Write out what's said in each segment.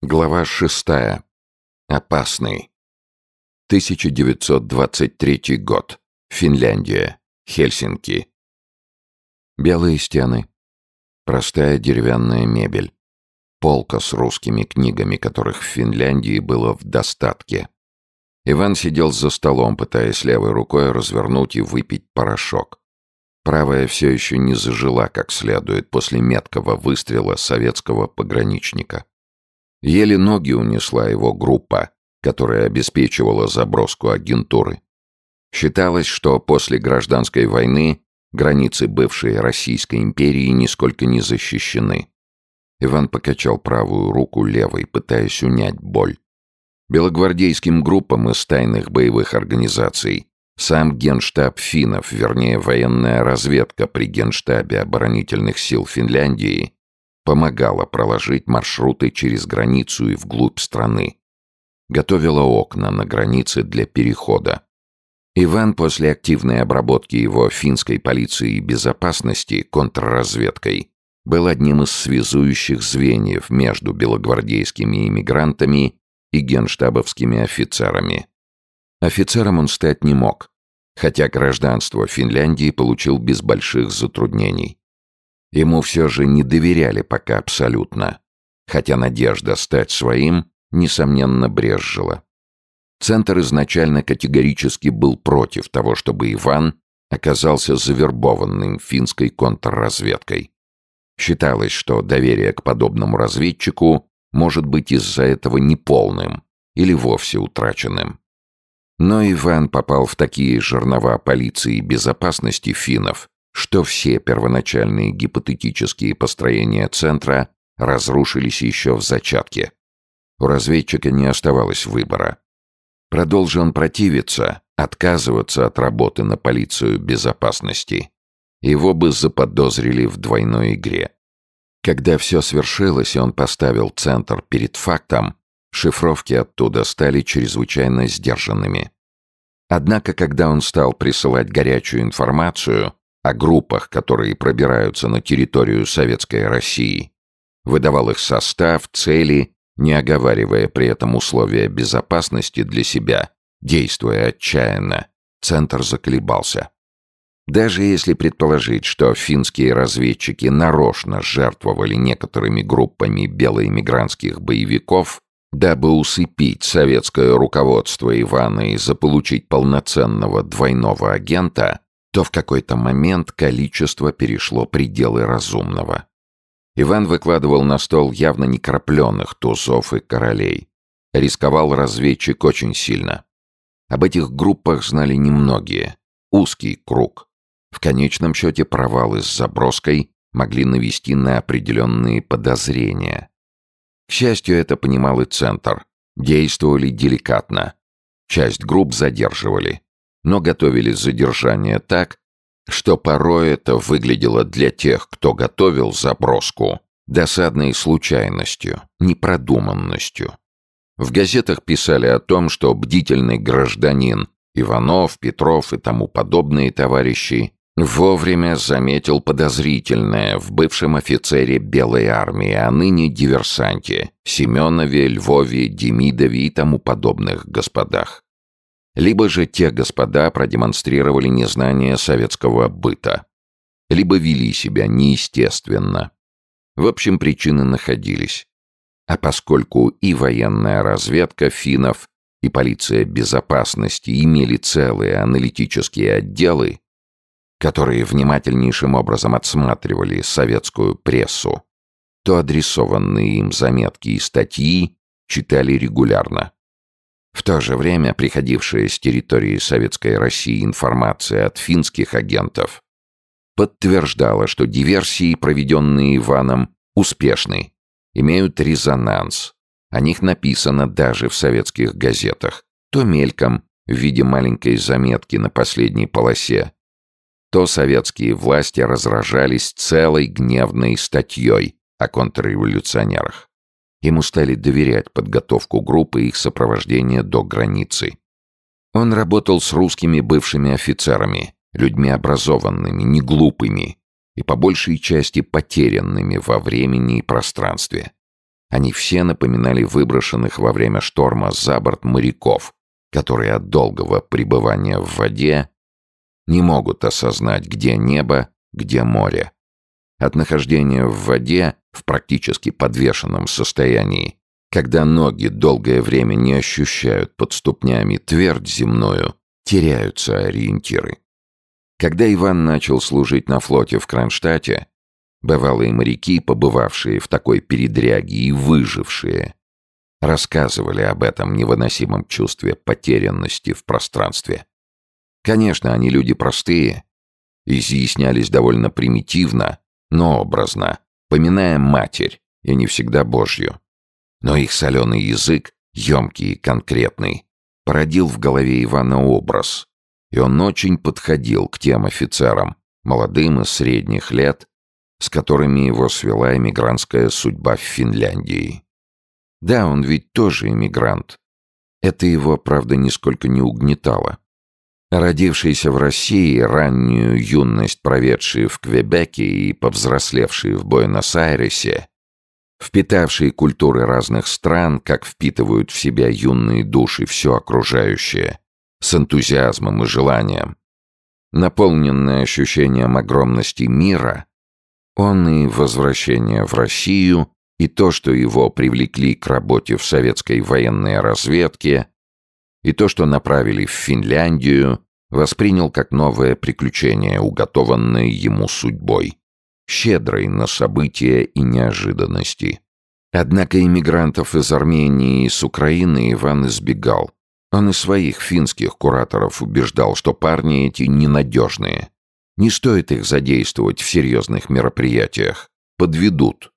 Глава шестая. Опасный. 1923 год. Финляндия. Хельсинки. Белые стены. Простая деревянная мебель. Полка с русскими книгами, которых в Финляндии было в достатке. Иван сидел за столом, пытаясь левой рукой развернуть и выпить порошок. Правая все еще не зажила как следует после меткого выстрела советского пограничника. Еле ноги унесла его группа, которая обеспечивала заброску агентуры. Считалось, что после гражданской войны границы бывшей Российской империи нисколько не защищены. Иван покачал правую руку левой, пытаясь унять боль. Белогвардейским группам из тайных боевых организаций сам генштаб финнов, вернее военная разведка при генштабе оборонительных сил Финляндии, помогала проложить маршруты через границу и вглубь страны. Готовила окна на границе для перехода. Иван после активной обработки его финской полиции безопасности контрразведкой был одним из связующих звеньев между белогвардейскими иммигрантами и генштабовскими офицерами. Офицером он стать не мог, хотя гражданство Финляндии получил без больших затруднений. Ему все же не доверяли пока абсолютно, хотя надежда стать своим, несомненно, брезжила. Центр изначально категорически был против того, чтобы Иван оказался завербованным финской контрразведкой. Считалось, что доверие к подобному разведчику может быть из-за этого неполным или вовсе утраченным. Но Иван попал в такие жернова полиции безопасности финнов, что все первоначальные гипотетические построения центра разрушились еще в зачатке. У разведчика не оставалось выбора. Продолжил он противиться, отказываться от работы на полицию безопасности. Его бы заподозрили в двойной игре. Когда все свершилось, и он поставил центр перед фактом, шифровки оттуда стали чрезвычайно сдержанными. Однако, когда он стал присылать горячую информацию, о группах, которые пробираются на территорию Советской России, выдавал их состав, цели, не оговаривая при этом условия безопасности для себя, действуя отчаянно, центр заколебался. Даже если предположить, что финские разведчики нарочно жертвовали некоторыми группами белоэмигрантских боевиков, дабы усыпить советское руководство Ивана и заполучить полноценного двойного агента, то в какой-то момент количество перешло пределы разумного. Иван выкладывал на стол явно некрапленных тузов и королей. Рисковал разведчик очень сильно. Об этих группах знали немногие. Узкий круг. В конечном счете провалы с заброской могли навести на определенные подозрения. К счастью, это понимал и Центр. Действовали деликатно. Часть групп задерживали но готовили задержание так, что порой это выглядело для тех, кто готовил заброску, досадной случайностью, непродуманностью. В газетах писали о том, что бдительный гражданин Иванов, Петров и тому подобные товарищи вовремя заметил подозрительное в бывшем офицере Белой армии, а ныне диверсанте Семенове, Львове, Демидове и тому подобных господах либо же те господа продемонстрировали незнание советского быта, либо вели себя неестественно. В общем, причины находились. А поскольку и военная разведка финнов, и полиция безопасности имели целые аналитические отделы, которые внимательнейшим образом отсматривали советскую прессу, то адресованные им заметки и статьи читали регулярно. В то же время приходившая с территории Советской России информация от финских агентов подтверждала, что диверсии, проведенные Иваном, успешны, имеют резонанс. О них написано даже в советских газетах, то мельком, в виде маленькой заметки на последней полосе, то советские власти разражались целой гневной статьей о контрреволюционерах. Ему стали доверять подготовку группы и их сопровождение до границы. Он работал с русскими бывшими офицерами, людьми образованными, неглупыми и по большей части потерянными во времени и пространстве. Они все напоминали выброшенных во время шторма за борт моряков, которые от долгого пребывания в воде не могут осознать, где небо, где море. От нахождения в воде в практически подвешенном состоянии, когда ноги долгое время не ощущают под ступнями твердь земную, теряются ориентиры. Когда Иван начал служить на флоте в Кронштадте, бывалые моряки, побывавшие в такой передряге и выжившие, рассказывали об этом невыносимом чувстве потерянности в пространстве. Конечно, они люди простые, изъяснялись довольно примитивно, но образно, поминая матерь, и не всегда Божью. Но их соленый язык, емкий и конкретный, породил в голове Ивана образ, и он очень подходил к тем офицерам, молодым и средних лет, с которыми его свела эмигрантская судьба в Финляндии. Да, он ведь тоже эмигрант. Это его, правда, нисколько не угнетало. Родившийся в России, раннюю юность проведший в Квебеке и повзрослевший в Буэнос-Айресе, впитавший культуры разных стран, как впитывают в себя юные души все окружающее, с энтузиазмом и желанием. Наполненный ощущением огромности мира, он и возвращение в Россию, и то, что его привлекли к работе в советской военной разведке, и то, что направили в Финляндию, воспринял как новое приключение, уготованное ему судьбой, щедрой на события и неожиданности. Однако иммигрантов из Армении и с Украины Иван избегал. Он и своих финских кураторов убеждал, что парни эти ненадежные. Не стоит их задействовать в серьезных мероприятиях. Подведут.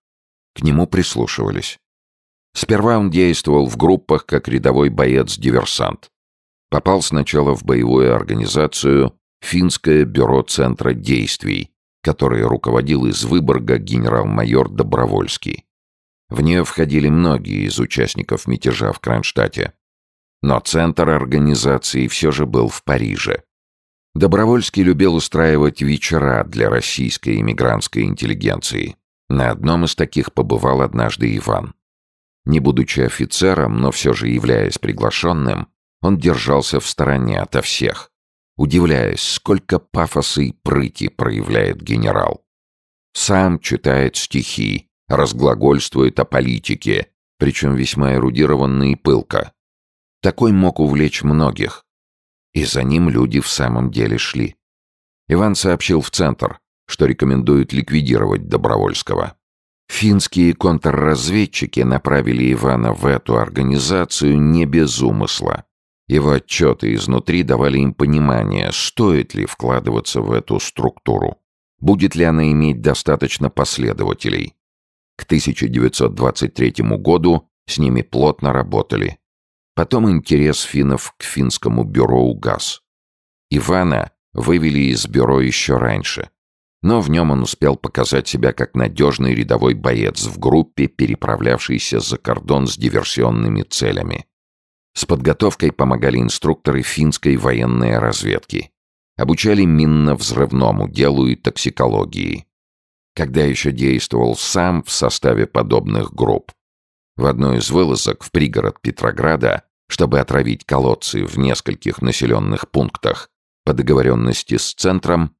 К нему прислушивались. Сперва он действовал в группах как рядовой боец-диверсант. Попал сначала в боевую организацию Финское бюро Центра действий, которое руководил из Выборга генерал-майор Добровольский. В нее входили многие из участников мятежа в Кронштадте. Но центр организации все же был в Париже. Добровольский любил устраивать вечера для российской иммигрантской интеллигенции. На одном из таких побывал однажды Иван. Не будучи офицером, но все же являясь приглашенным, он держался в стороне ото всех, удивляясь, сколько пафоса и прыти проявляет генерал. Сам читает стихи, разглагольствует о политике, причем весьма эрудированно и пылко. Такой мог увлечь многих. И за ним люди в самом деле шли. Иван сообщил в центр, что рекомендует ликвидировать Добровольского. Финские контрразведчики направили Ивана в эту организацию не без умысла. Его отчеты изнутри давали им понимание, стоит ли вкладываться в эту структуру. Будет ли она иметь достаточно последователей. К 1923 году с ними плотно работали. Потом интерес финнов к финскому бюро угас. Ивана вывели из бюро еще раньше но в нем он успел показать себя как надежный рядовой боец в группе, переправлявшейся за кордон с диверсионными целями. С подготовкой помогали инструкторы финской военной разведки. Обучали минно-взрывному делу и токсикологии. Когда еще действовал сам в составе подобных групп. В одной из вылазок в пригород Петрограда, чтобы отравить колодцы в нескольких населенных пунктах, по договоренности с центром,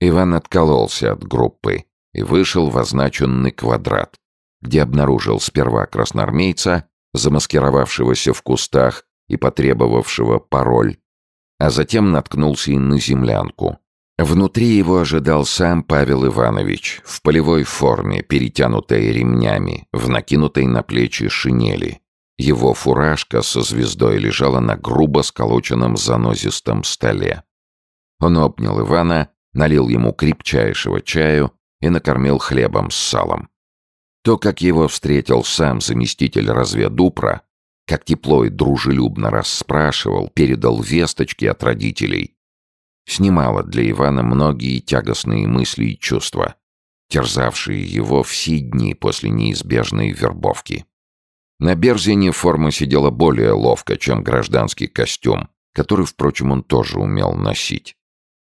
Иван откололся от группы и вышел в означенный квадрат, где обнаружил сперва красноармейца, замаскировавшегося в кустах и потребовавшего пароль, а затем наткнулся и на землянку. Внутри его ожидал сам Павел Иванович в полевой форме, перетянутой ремнями, в накинутой на плечи шинели. Его фуражка со звездой лежала на грубо сколоченном занозистом столе. Он обнял Ивана налил ему крепчайшего чаю и накормил хлебом с салом. То, как его встретил сам заместитель разведупра, как тепло и дружелюбно расспрашивал, передал весточки от родителей, снимало для Ивана многие тягостные мысли и чувства, терзавшие его все дни после неизбежной вербовки. На Берзине форма сидела более ловко, чем гражданский костюм, который, впрочем, он тоже умел носить.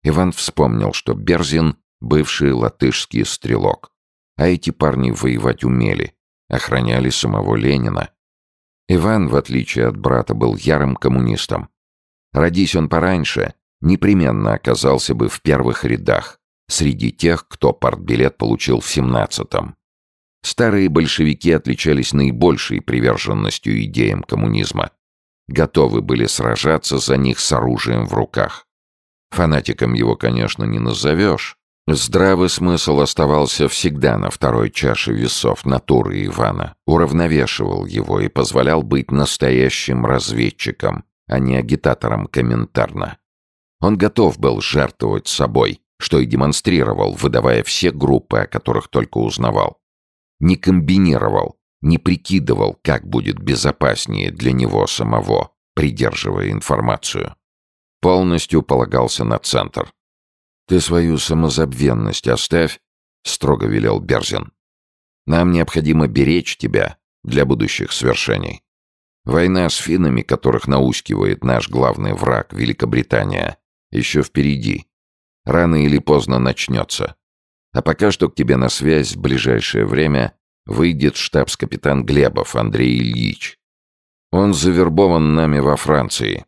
Иван вспомнил, что Берзин — бывший латышский стрелок. А эти парни воевать умели. охраняли самого Ленина. Иван, в отличие от брата, был ярым коммунистом. Родись он пораньше, непременно оказался бы в первых рядах, среди тех, кто партбилет получил в семнадцатом. Старые большевики отличались наибольшей приверженностью идеям коммунизма. Готовы были сражаться за них с оружием в руках. Фанатиком его, конечно, не назовешь. Здравый смысл оставался всегда на второй чаше весов натуры Ивана, уравновешивал его и позволял быть настоящим разведчиком, а не агитатором комментарно. Он готов был жертвовать собой, что и демонстрировал, выдавая все группы, о которых только узнавал. Не комбинировал, не прикидывал, как будет безопаснее для него самого, придерживая информацию. Полностью полагался на центр. «Ты свою самозабвенность оставь», — строго велел Берзин. «Нам необходимо беречь тебя для будущих свершений. Война с финнами, которых наускивает наш главный враг, Великобритания, еще впереди. Рано или поздно начнется. А пока что к тебе на связь в ближайшее время выйдет штабс-капитан Глебов Андрей Ильич. Он завербован нами во Франции.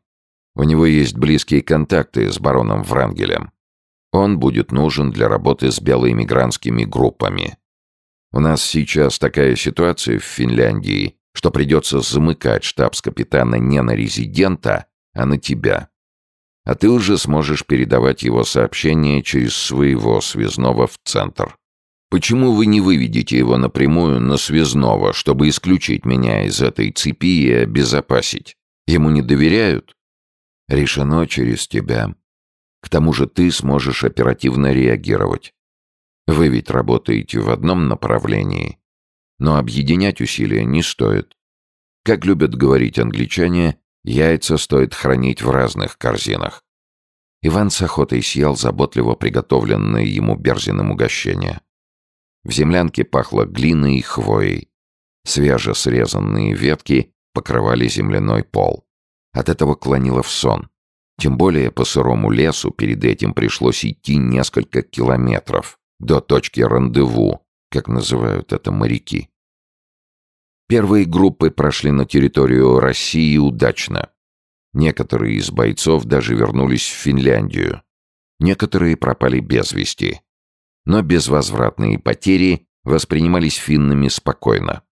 У него есть близкие контакты с бароном Врангелем. Он будет нужен для работы с белоэмигрантскими группами. У нас сейчас такая ситуация в Финляндии, что придется замыкать штабс-капитана не на резидента, а на тебя. А ты уже сможешь передавать его сообщение через своего связного в центр. Почему вы не выведете его напрямую на связного, чтобы исключить меня из этой цепи и обезопасить? Ему не доверяют? Решено через тебя. К тому же ты сможешь оперативно реагировать. Вы ведь работаете в одном направлении, но объединять усилия не стоит. Как любят говорить англичане, яйца стоит хранить в разных корзинах. Иван с охотой съел заботливо приготовленное ему Берзиным угощение. В землянке пахло глиной и хвоей. Свеже срезанные ветки покрывали земляной пол. От этого клонило в сон. Тем более по сырому лесу перед этим пришлось идти несколько километров до точки рандеву, как называют это моряки. Первые группы прошли на территорию России удачно. Некоторые из бойцов даже вернулись в Финляндию. Некоторые пропали без вести. Но безвозвратные потери воспринимались финнами спокойно.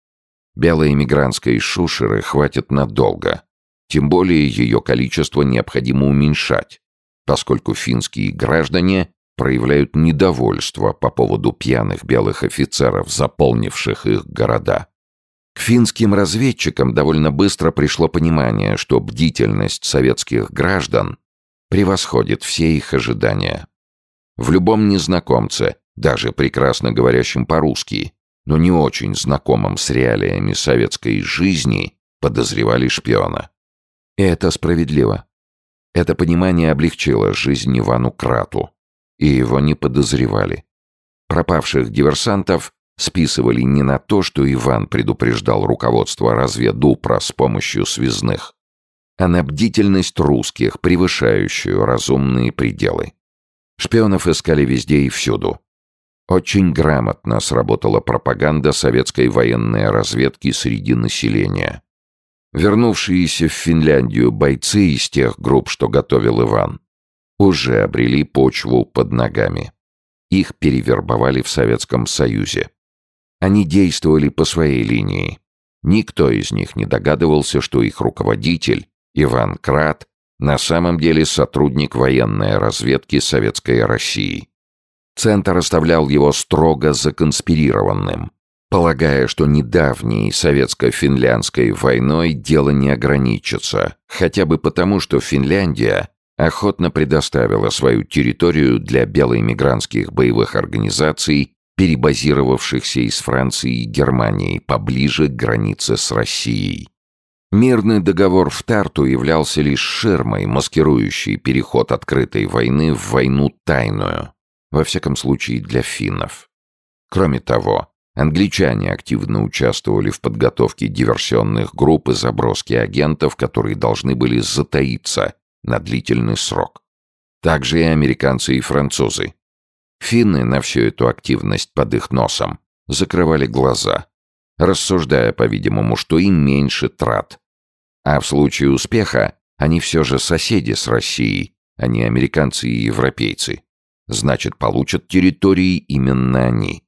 Белой эмигрантской шушеры хватит надолго. Тем более ее количество необходимо уменьшать, поскольку финские граждане проявляют недовольство по поводу пьяных белых офицеров, заполнивших их города. К финским разведчикам довольно быстро пришло понимание, что бдительность советских граждан превосходит все их ожидания. В любом незнакомце, даже прекрасно говорящем по-русски, но не очень знакомом с реалиями советской жизни, подозревали шпиона. И это справедливо. Это понимание облегчило жизнь Ивану Крату, и его не подозревали. Пропавших диверсантов списывали не на то, что Иван предупреждал руководство разведупра с помощью связных, а на бдительность русских, превышающую разумные пределы. Шпионов искали везде и всюду. Очень грамотно сработала пропаганда советской военной разведки среди населения. Вернувшиеся в Финляндию бойцы из тех групп, что готовил Иван, уже обрели почву под ногами. Их перевербовали в Советском Союзе. Они действовали по своей линии. Никто из них не догадывался, что их руководитель, Иван Крат, на самом деле сотрудник военной разведки Советской России. Центр оставлял его строго законспирированным, полагая, что недавней советско-финляндской войной дело не ограничится, хотя бы потому, что Финляндия охотно предоставила свою территорию для белоэмигрантских боевых организаций перебазировавшихся из Франции и Германии поближе к границе с Россией. Мирный договор в Тарту являлся лишь ширмой, маскирующей переход открытой войны в войну тайную, во всяком случае для финнов. Кроме того, англичане активно участвовали в подготовке диверсионных групп и заброске агентов, которые должны были затаиться на длительный срок. Также и американцы и французы, Финны на всю эту активность под их носом закрывали глаза. рассуждая, по-видимому, что им меньше трат. А в случае успеха они все же соседи с Россией, а не американцы и европейцы. Значит, получат территории именно они.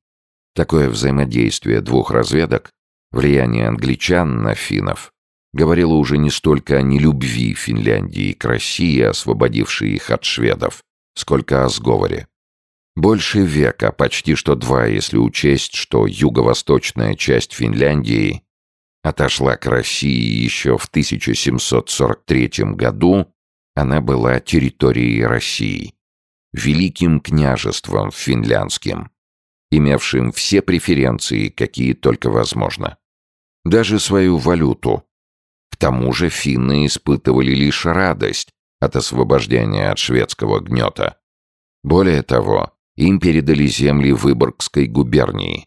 Такое взаимодействие двух разведок, влияние англичан на финнов, говорило уже не столько о нелюбви Финляндии к России, освободившей их от шведов, сколько о сговоре. Больше века, почти что два, если учесть, что юго-восточная часть Финляндии отошла к России еще в 1743 году, она была территорией России, великим княжеством финляндским, имевшим все преференции, какие только возможно. Даже свою валюту. К тому же финны испытывали лишь радость от освобождения от шведского гнета. Более того, им передали земли Выборгской губернии.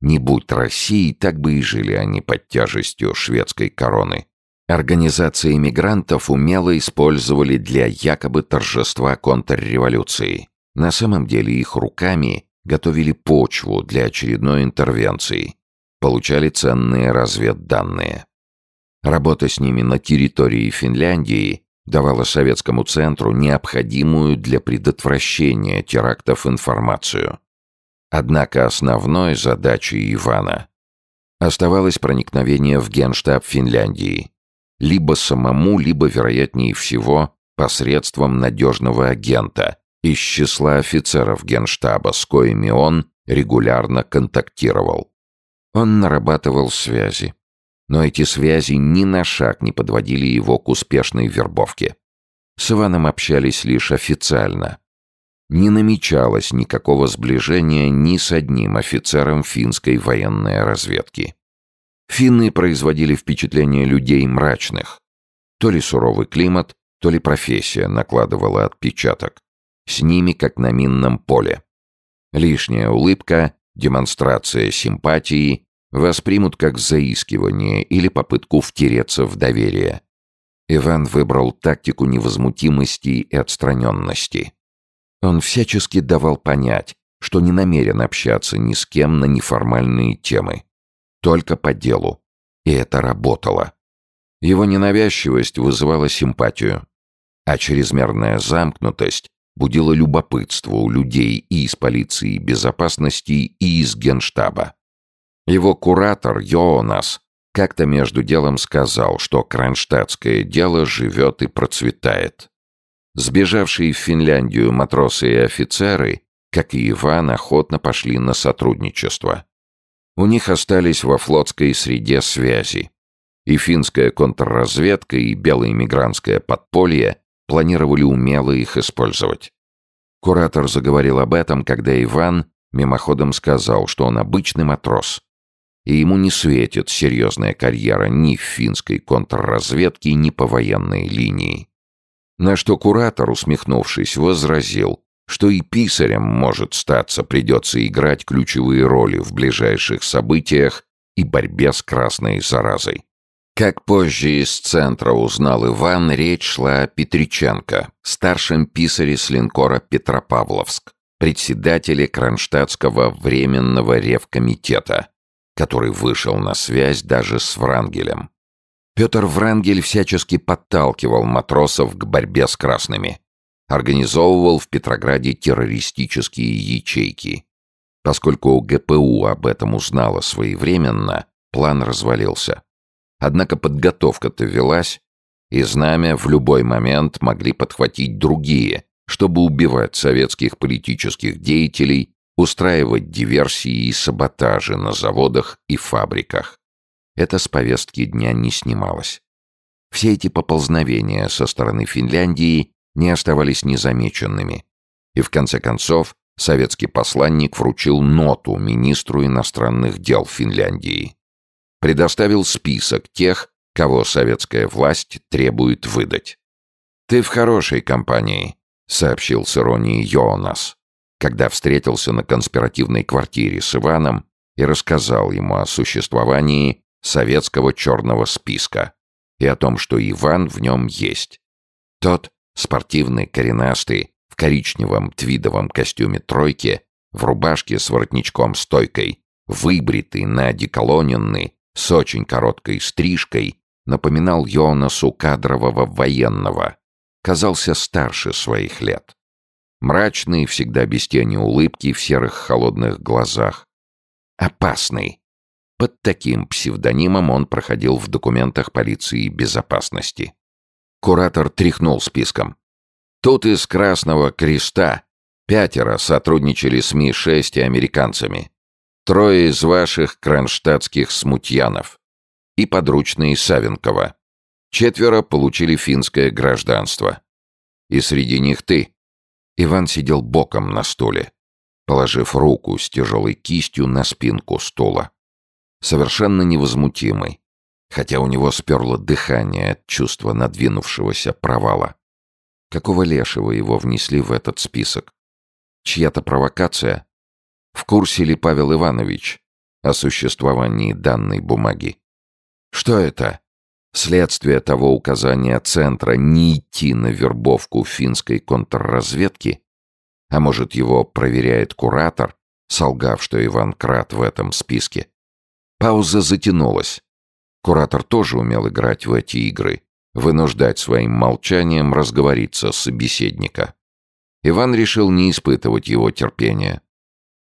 Не будь России, так бы и жили они под тяжестью шведской короны. Организации мигрантов умело использовали для якобы торжества контрреволюции. На самом деле их руками готовили почву для очередной интервенции, получали ценные разведданные. Работа с ними на территории Финляндии давала советскому центру необходимую для предотвращения терактов информацию. Однако основной задачей Ивана оставалось проникновение в генштаб Финляндии, либо самому, либо, вероятнее всего, посредством надежного агента из числа офицеров генштаба, с коими он регулярно контактировал. Он нарабатывал связи, но эти связи ни на шаг не подводили его к успешной вербовке. С Иваном общались лишь официально. Не намечалось никакого сближения ни с одним офицером финской военной разведки. Финны производили впечатление людей мрачных. То ли суровый климат, то ли профессия накладывала отпечаток. С ними, как на минном поле. Лишняя улыбка, демонстрация симпатии воспримут как заискивание или попытку втереться в доверие. Иван выбрал тактику невозмутимости и отстраненности. Он всячески давал понять, что не намерен общаться ни с кем на неформальные темы. Только по делу. И это работало. Его ненавязчивость вызывала симпатию, а чрезмерная замкнутость будила любопытство у людей и из полиции безопасности, и из генштаба. Его куратор Йоонас как-то между делом сказал, что кронштадтское дело живет и процветает. Сбежавшие в Финляндию матросы и офицеры, как и Иван, охотно пошли на сотрудничество. У них остались во флотской среде связи. И финская контрразведка, и белое мигрантское подполье планировали умело их использовать. Куратор заговорил об этом, когда Иван мимоходом сказал, что он обычный матрос, и ему не светит серьезная карьера ни в финской контрразведке, ни по военной линии. На что куратор, усмехнувшись, возразил, что и писарям, может статься, придется играть ключевые роли в ближайших событиях и борьбе с красной заразой. Как позже из центра узнал Иван, речь шла о Петриченко, старшем писаре с линкора «Петропавловск», председателе Кронштадтского временного ревкомитета, который вышел на связь даже с Врангелем. Петр Врангель всячески подталкивал матросов к борьбе с красными. Организовывал в Петрограде террористические ячейки. Поскольку ГПУ об этом узнала своевременно, план развалился. Однако подготовка-то велась, и знамя в любой момент могли подхватить другие, чтобы убивать советских политических деятелей устраивать диверсии и саботажи на заводах и фабриках. Это с повестки дня не снималось. Все эти поползновения со стороны Финляндии не оставались незамеченными. И в конце концов советский посланник вручил ноту министру иностранных дел Финляндии. Предоставил список тех, кого советская власть требует выдать. «Ты в хорошей компании», — сообщил с иронией Йонас когда встретился на конспиративной квартире с Иваном и рассказал ему о существовании советского черного списка и о том, что Иван в нем есть. Тот, спортивный, коренастый, в коричневом твидовом костюме тройки, в рубашке с воротничком-стойкой, выбритый, надеколоненный, с очень короткой стрижкой, напоминал Йонасу кадрового военного, казался старше своих лет. Мрачный, всегда без тени улыбки в серых холодных глазах. Опасный. Под таким псевдонимом он проходил в документах полиции безопасности. Куратор тряхнул списком. Тут из Красного Креста пятеро сотрудничали с Ми-6 и американцами. Трое из ваших кронштадтских смутьянов. И подручные Савенкова. Четверо получили финское гражданство. И среди них ты. Иван сидел боком на стуле, положив руку с тяжелой кистью на спинку стула. Совершенно невозмутимый, хотя у него сперло дыхание от чувства надвинувшегося провала. Какого лешего его внесли в этот список? Чья-то провокация? В курсе ли Павел Иванович о существовании данной бумаги? Что это? Следствие того указания Центра не идти на вербовку финской контрразведки? А может, его проверяет куратор, солгав, что Иван Крат в этом списке? Пауза затянулась. Куратор тоже умел играть в эти игры, вынуждать своим молчанием разговориться с собеседника. Иван решил не испытывать его терпения.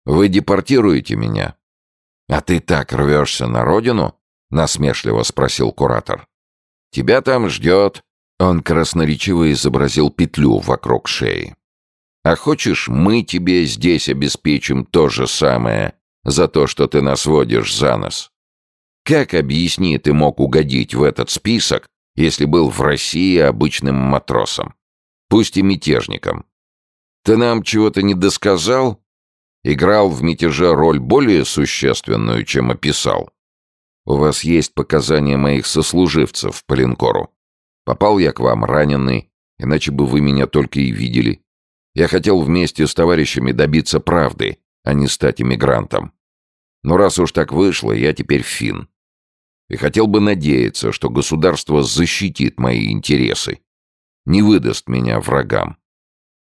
«Вы депортируете меня?» «А ты так рвешься на родину?» — насмешливо спросил куратор. Тебя там ждет...» Он красноречиво изобразил петлю вокруг шеи. «А хочешь, мы тебе здесь обеспечим то же самое за то, что ты нас водишь за нос? Как, объясни, ты мог угодить в этот список, если был в России обычным матросом? Пусть и мятежником. Ты нам чего-то не досказал? Играл в мятеже роль более существенную, чем описал?» У вас есть показания моих сослуживцев по линкору. Попал я к вам раненый, иначе бы вы меня только и видели. Я хотел вместе с товарищами добиться правды, а не стать иммигрантом. Но раз уж так вышло, я теперь фин. И хотел бы надеяться, что государство защитит мои интересы, не выдаст меня врагам.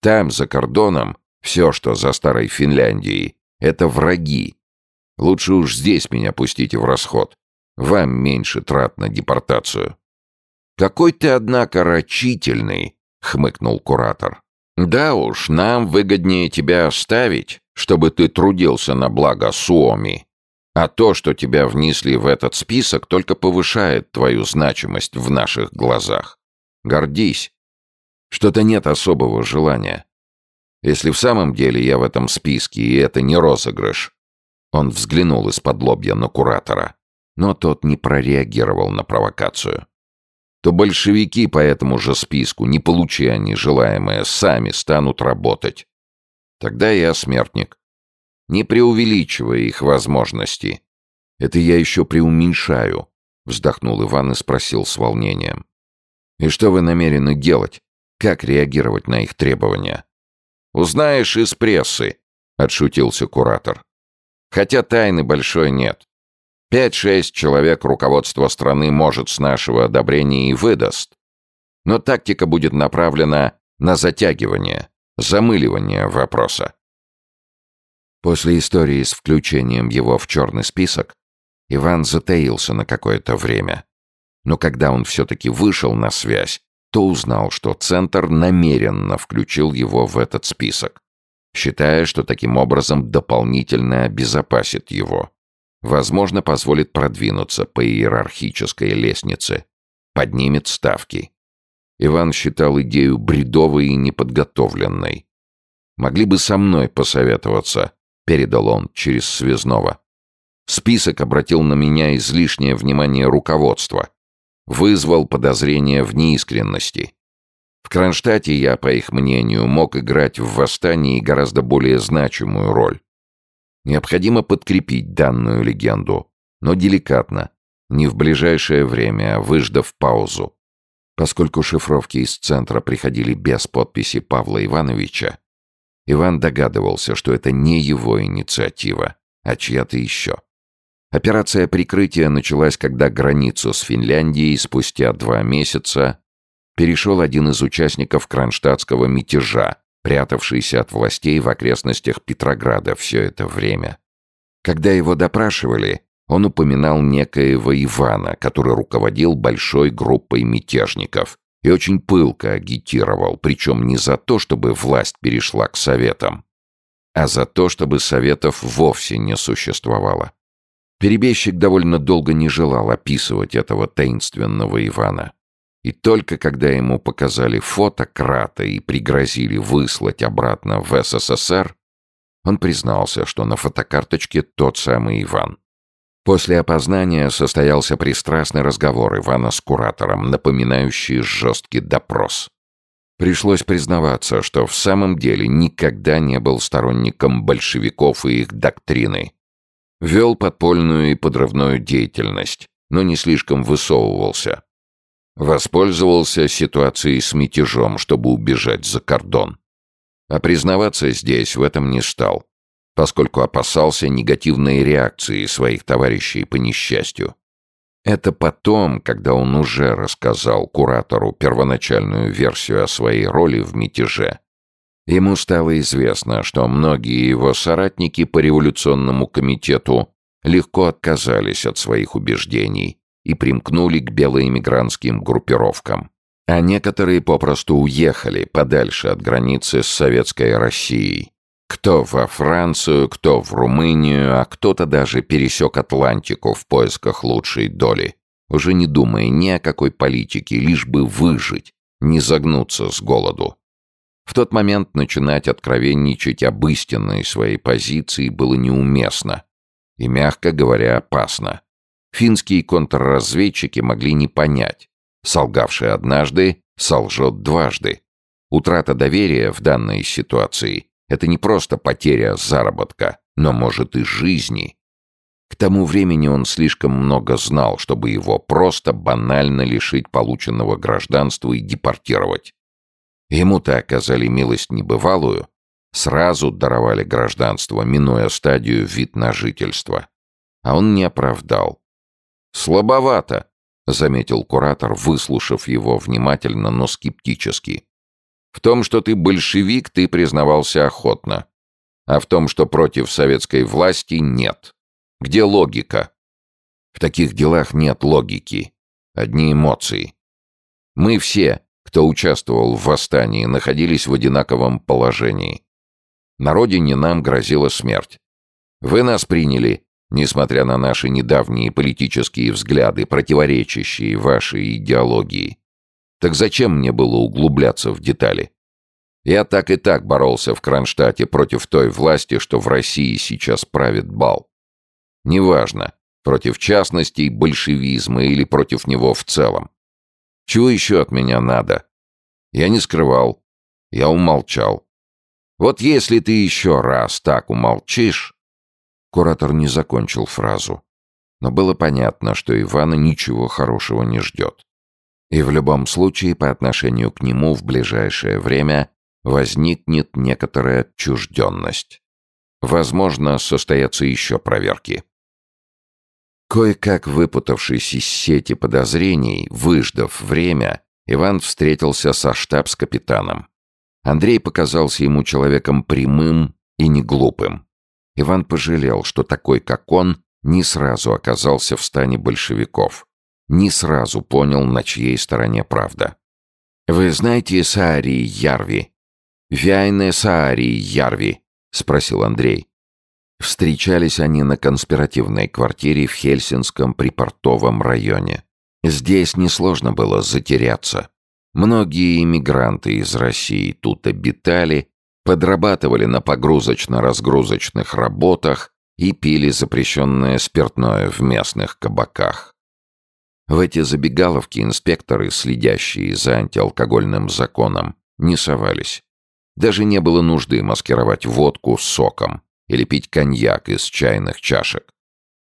Там, за кордоном, все, что за старой Финляндией, это враги, Лучше уж здесь меня пустите в расход. Вам меньше трат на депортацию». «Какой ты, однако, рачительный», — хмыкнул куратор. «Да уж, нам выгоднее тебя оставить, чтобы ты трудился на благо Суоми. А то, что тебя внесли в этот список, только повышает твою значимость в наших глазах. Гордись. Что-то нет особого желания. Если в самом деле я в этом списке, и это не розыгрыш, он взглянул из-под лобья на куратора, но тот не прореагировал на провокацию. То большевики по этому же списку, не получая они желаемое, сами станут работать. Тогда я смертник. Не преувеличивая их возможности. Это я еще преуменьшаю, вздохнул Иван и спросил с волнением. И что вы намерены делать? Как реагировать на их требования? Узнаешь из прессы, отшутился куратор. Хотя тайны большой нет. Пять-шесть человек руководство страны может с нашего одобрения и выдаст. Но тактика будет направлена на затягивание, замыливание вопроса. После истории с включением его в черный список Иван затаился на какое-то время. Но когда он все-таки вышел на связь, то узнал, что Центр намеренно включил его в этот список считая, что таким образом дополнительно обезопасит его. Возможно, позволит продвинуться по иерархической лестнице, поднимет ставки. Иван считал идею бредовой и неподготовленной. «Могли бы со мной посоветоваться», — передал он через связного. Список обратил на меня излишнее внимание руководства. Вызвал подозрения в неискренности. В Кронштадте я, по их мнению, мог играть в восстании гораздо более значимую роль. Необходимо подкрепить данную легенду, но деликатно, не в ближайшее время, а выждав паузу. Поскольку шифровки из центра приходили без подписи Павла Ивановича, Иван догадывался, что это не его инициатива, а чья-то еще. Операция прикрытия началась, когда границу с Финляндией спустя два месяца перешел один из участников кронштадтского мятежа, прятавшийся от властей в окрестностях Петрограда все это время. Когда его допрашивали, он упоминал некоего Ивана, который руководил большой группой мятежников и очень пылко агитировал, причем не за то, чтобы власть перешла к советам, а за то, чтобы советов вовсе не существовало. Перебежчик довольно долго не желал описывать этого таинственного Ивана. И только когда ему показали фото Крата и пригрозили выслать обратно в СССР, он признался, что на фотокарточке тот самый Иван. После опознания состоялся пристрастный разговор Ивана с куратором, напоминающий жесткий допрос. Пришлось признаваться, что в самом деле никогда не был сторонником большевиков и их доктрины. Вел подпольную и подрывную деятельность, но не слишком высовывался. Воспользовался ситуацией с мятежом, чтобы убежать за кордон. А признаваться здесь в этом не стал поскольку опасался негативной реакции своих товарищей по несчастью. Это потом, когда он уже рассказал куратору первоначальную версию о своей роли в мятеже, ему стало известно, что многие его соратники по революционному комитету легко отказались от своих убеждений и примкнули к белоэмигрантским группировкам. А некоторые попросту уехали подальше от границы с Советской Россией, кто во Францию, кто в Румынию, а кто-то даже пересек Атлантику в поисках лучшей доли, уже не думая ни о какой политике, лишь бы выжить, не загнуться с голоду. В тот момент начинать откровенничать об истинной своей позиции было неуместно и, мягко говоря, опасно. Финские контрразведчики могли не понять. Солгавший однажды, солжет дважды. Утрата доверия в данной ситуации это не просто потеря заработка, но, может, и жизни. К тому времени он слишком много знал, чтобы его просто банально лишить полученного гражданства и депортировать. Ему-то оказали милость небывалую, сразу даровали гражданство, минуя стадию вид на жительство. А он не оправдал. «Слабовато», — заметил куратор, выслушав его внимательно, но скептически. В том, что ты большевик, ты признавался охотно. А в том, что против советской власти, нет. Где логика? В таких делах нет логики. Одни эмоции. Мы все, кто участвовал в восстании, находились в одинаковом положении. На родине нам грозила смерть. Вы нас приняли, несмотря на наши недавние политические взгляды, противоречащие вашей идеологии. Так зачем мне было углубляться в детали? Я так и так боролся в Кронштадте против той власти, что в России сейчас правит бал. Неважно, против частностей, большевизма или против него в целом. Чего еще от меня надо? Я не скрывал. Я умолчал. Вот если ты еще раз так умолчишь... Куратор не закончил фразу. Но было понятно, что Ивана ничего хорошего не ждет. И в любом случае по отношению к нему в ближайшее время возникнет некоторая отчужденность. Возможно, состоятся еще проверки. Кое-как выпутавшись из сети подозрений, выждав время, Иван встретился со штабс-капитаном. Андрей показался ему человеком прямым и неглупым. Иван пожалел, что такой, как он, не сразу оказался в стане большевиков не сразу понял, на чьей стороне правда. «Вы знаете Саарии Ярви?» «Вяйне Саарии Ярви?» — спросил Андрей. Встречались они на конспиративной квартире в Хельсинском припортовом районе. Здесь несложно было затеряться. Многие иммигранты из России тут обитали, подрабатывали на погрузочно-разгрузочных работах и пили запрещенное спиртное в местных кабаках. В эти забегаловки инспекторы, следящие за антиалкогольным законом, не совались. Даже не было нужды маскировать водку соком или пить коньяк из чайных чашек.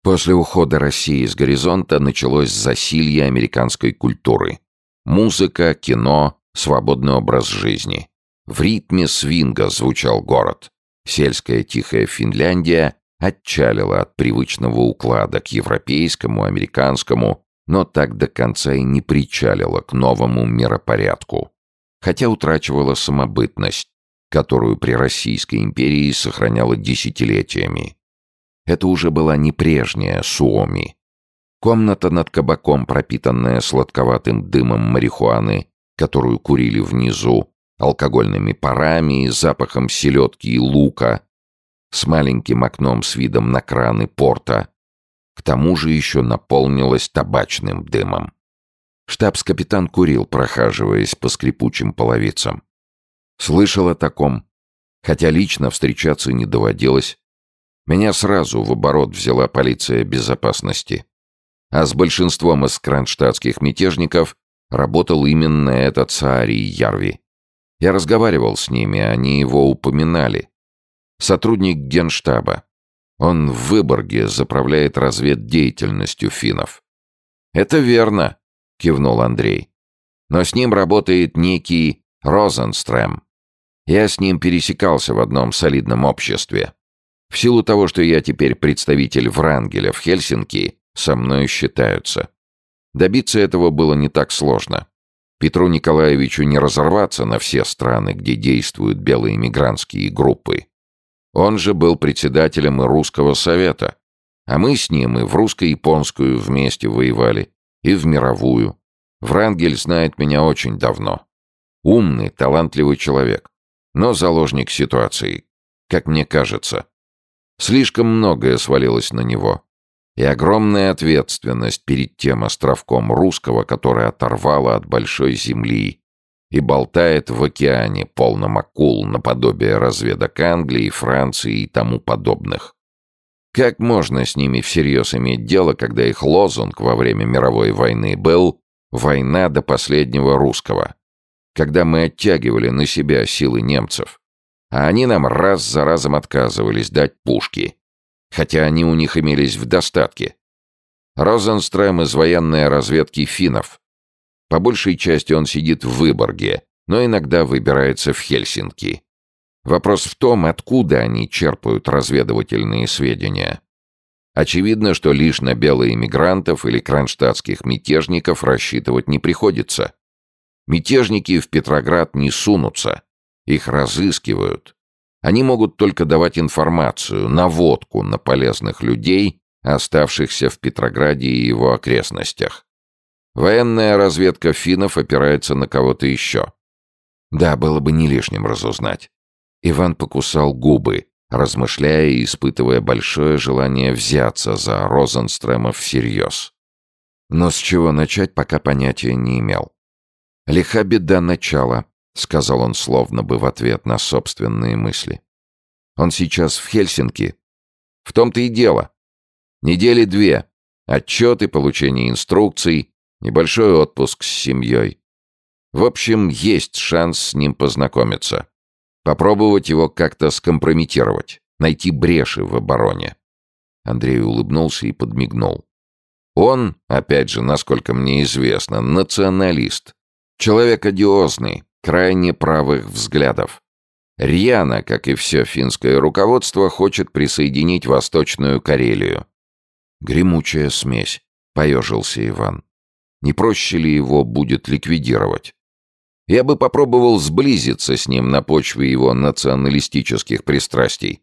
После ухода России с горизонта началось засилье американской культуры. Музыка, кино, свободный образ жизни. В ритме свинга звучал город. Сельская тихая Финляндия отчалила от привычного уклада к европейскому, американскому но так до конца и не причалила к новому миропорядку, хотя утрачивала самобытность, которую при Российской империи сохраняла десятилетиями. Это уже была не прежняя Суоми. Комната над кабаком, пропитанная сладковатым дымом марихуаны, которую курили внизу, алкогольными парами и запахом селедки и лука, с маленьким окном с видом на краны порта. К тому же еще наполнилась табачным дымом. Штабс-капитан курил, прохаживаясь по скрипучим половицам. Слышал о таком, хотя лично встречаться не доводилось. Меня сразу в оборот взяла полиция безопасности. А с большинством из кронштадтских мятежников работал именно этот Саарий Ярви. Я разговаривал с ними, они его упоминали. Сотрудник генштаба. Он в Выборге заправляет разведдеятельностью финнов. «Это верно», — кивнул Андрей. «Но с ним работает некий Розенстрем. Я с ним пересекался в одном солидном обществе. В силу того, что я теперь представитель Врангеля в Хельсинки, со мной считаются. Добиться этого было не так сложно. Петру Николаевичу не разорваться на все страны, где действуют белые мигрантские группы. Он же был председателем и русского совета, а мы с ним и в русско-японскую вместе воевали, и в мировую. Врангель знает меня очень давно. Умный, талантливый человек, но заложник ситуации, как мне кажется. Слишком многое свалилось на него. И огромная ответственность перед тем островком русского, который оторвало от большой земли и болтает в океане, полном акул, наподобие разведок Англии, Франции и тому подобных. Как можно с ними всерьез иметь дело, когда их лозунг во время мировой войны был «Война до последнего русского», когда мы оттягивали на себя силы немцев, а они нам раз за разом отказывались дать пушки, хотя они у них имелись в достатке. Розенстрем из военной разведки финнов. По большей части он сидит в Выборге, но иногда выбирается в Хельсинки. Вопрос в том, откуда они черпают разведывательные сведения. Очевидно, что лишь на белых иммигрантов или кронштадтских мятежников рассчитывать не приходится. Мятежники в Петроград не сунутся, их разыскивают. Они могут только давать информацию, наводку на полезных людей, оставшихся в Петрограде и его окрестностях. Военная разведка финнов опирается на кого-то еще. Да, было бы не лишним разузнать. Иван покусал губы, размышляя и испытывая большое желание взяться за Розенстрема всерьез. Но с чего начать, пока понятия не имел. «Лиха беда начала», — сказал он словно бы в ответ на собственные мысли. «Он сейчас в Хельсинки. В том-то и дело. Недели две. Отчеты, получение инструкций, небольшой отпуск с семьей. В общем, есть шанс с ним познакомиться. Попробовать его как-то скомпрометировать, найти бреши в обороне. Андрей улыбнулся и подмигнул. Он, опять же, насколько мне известно, националист. Человек одиозный, крайне правых взглядов. Рьяно, как и все финское руководство, хочет присоединить Восточную Карелию. Гремучая смесь, поежился Иван. Не проще ли его будет ликвидировать? Я бы попробовал сблизиться с ним на почве его националистических пристрастий.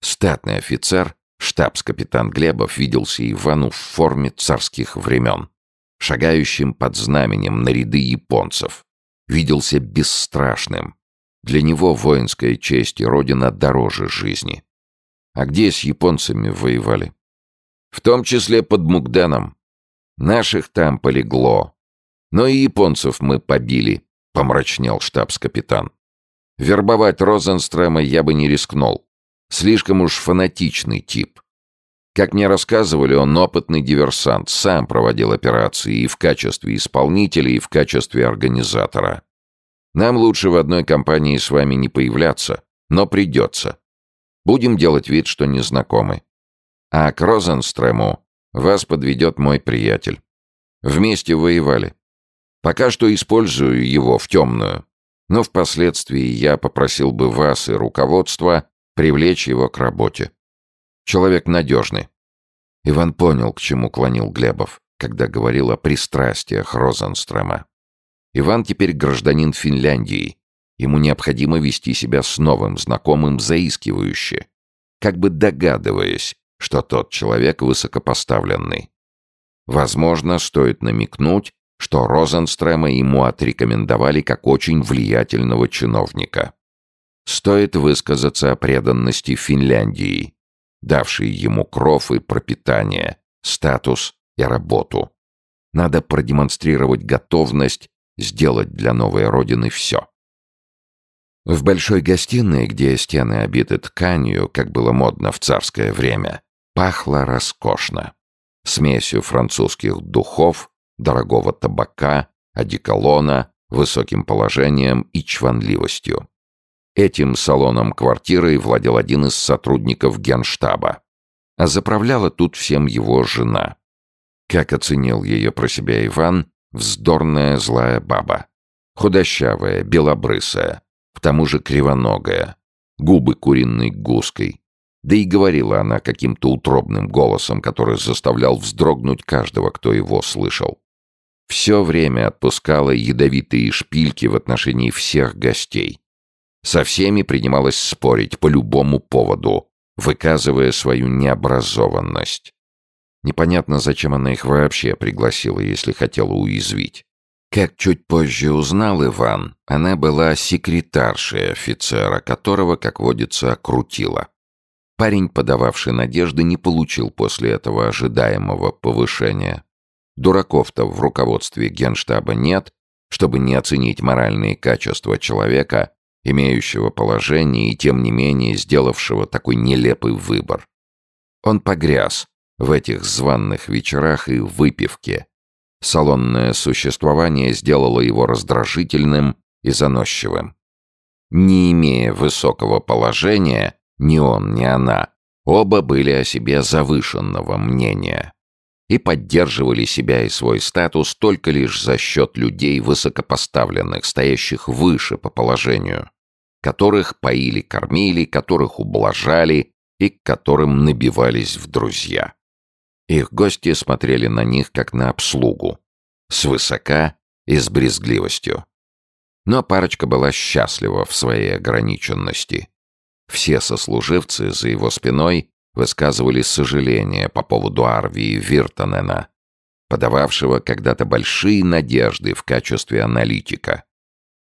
Статный офицер, штабс-капитан Глебов, виделся Ивану в форме царских времен, шагающим под знаменем на ряды японцев. Виделся бесстрашным. Для него воинская честь и родина дороже жизни. А где с японцами воевали? В том числе под Мугденом. Наших там полегло. Но и японцев мы побили. — помрачнел штабс-капитан. «Вербовать Розенстрема я бы не рискнул. Слишком уж фанатичный тип. Как мне рассказывали, он опытный диверсант, сам проводил операции и в качестве исполнителя, и в качестве организатора. Нам лучше в одной компании с вами не появляться, но придется. Будем делать вид, что не знакомы. А к Розенстрему вас подведет мой приятель. Вместе воевали. Пока что использую его в темную, но впоследствии я попросил бы вас и руководство привлечь его к работе. Человек надежный. Иван понял, к чему клонил Глебов, когда говорил о пристрастиях Розенстрема. Иван теперь гражданин Финляндии. Ему необходимо вести себя с новым знакомым заискивающе, как бы догадываясь, что тот человек высокопоставленный. Возможно, стоит намекнуть, что Розенстрема ему отрекомендовали как очень влиятельного чиновника. Стоит высказаться о преданности Финляндии, давшей ему кров и пропитание, статус и работу. Надо продемонстрировать готовность сделать для новой родины все. В большой гостиной, где стены обиты тканью, как было модно в царское время, пахло роскошно. Смесью французских духов, дорогого табака, одеколона, высоким положением и чванливостью. Этим салоном квартиры владел один из сотрудников генштаба. А заправляла тут всем его жена. Как оценил ее про себя Иван, вздорная злая баба. Худощавая, белобрысая, к тому же кривоногая, губы куриной гуской. Да и говорила она каким-то утробным голосом, который заставлял вздрогнуть каждого, кто его слышал. Все время отпускала ядовитые шпильки в отношении всех гостей. Со всеми принималась спорить по любому поводу, выказывая свою необразованность. Непонятно, зачем она их вообще пригласила, если хотела уязвить. Как чуть позже узнал Иван, она была секретаршей офицера, которого, как водится, крутила. Парень, подававший надежды, не получил после этого ожидаемого повышения. Дураков-то в руководстве генштаба нет, чтобы не оценить моральные качества человека, имеющего положение и тем не менее сделавшего такой нелепый выбор. Он погряз в этих званных вечерах и выпивке. Салонное существование сделало его раздражительным и заносчивым. Не имея высокого положения, ни он, ни она, оба были о себе завышенного мнения и поддерживали себя и свой статус только лишь за счет людей высокопоставленных, стоящих выше по положению, которых поили-кормили, которых ублажали и к которым набивались в друзья. Их гости смотрели на них, как на обслугу, свысока и с брезгливостью. Но парочка была счастлива в своей ограниченности. Все сослуживцы за его спиной высказывали сожаление по поводу Арвии Виртонена, подававшего когда-то большие надежды в качестве аналитика.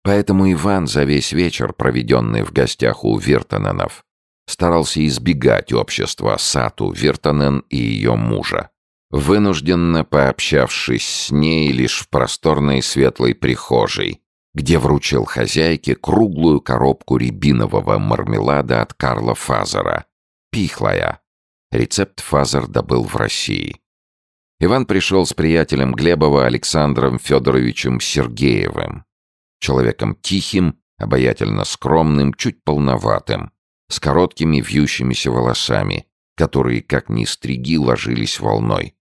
Поэтому Иван за весь вечер, проведенный в гостях у Виртоненов, старался избегать общества Сату Виртонен и ее мужа. Вынужденно пообщавшись с ней лишь в просторной светлой прихожей, где вручил хозяйке круглую коробку рябинового мармелада от Карла Фазера. Пихлая. Рецепт Фазер добыл в России. Иван пришел с приятелем Глебова Александром Федоровичем Сергеевым. Человеком тихим, обаятельно скромным, чуть полноватым, с короткими вьющимися волосами, которые, как ни стриги, ложились волной.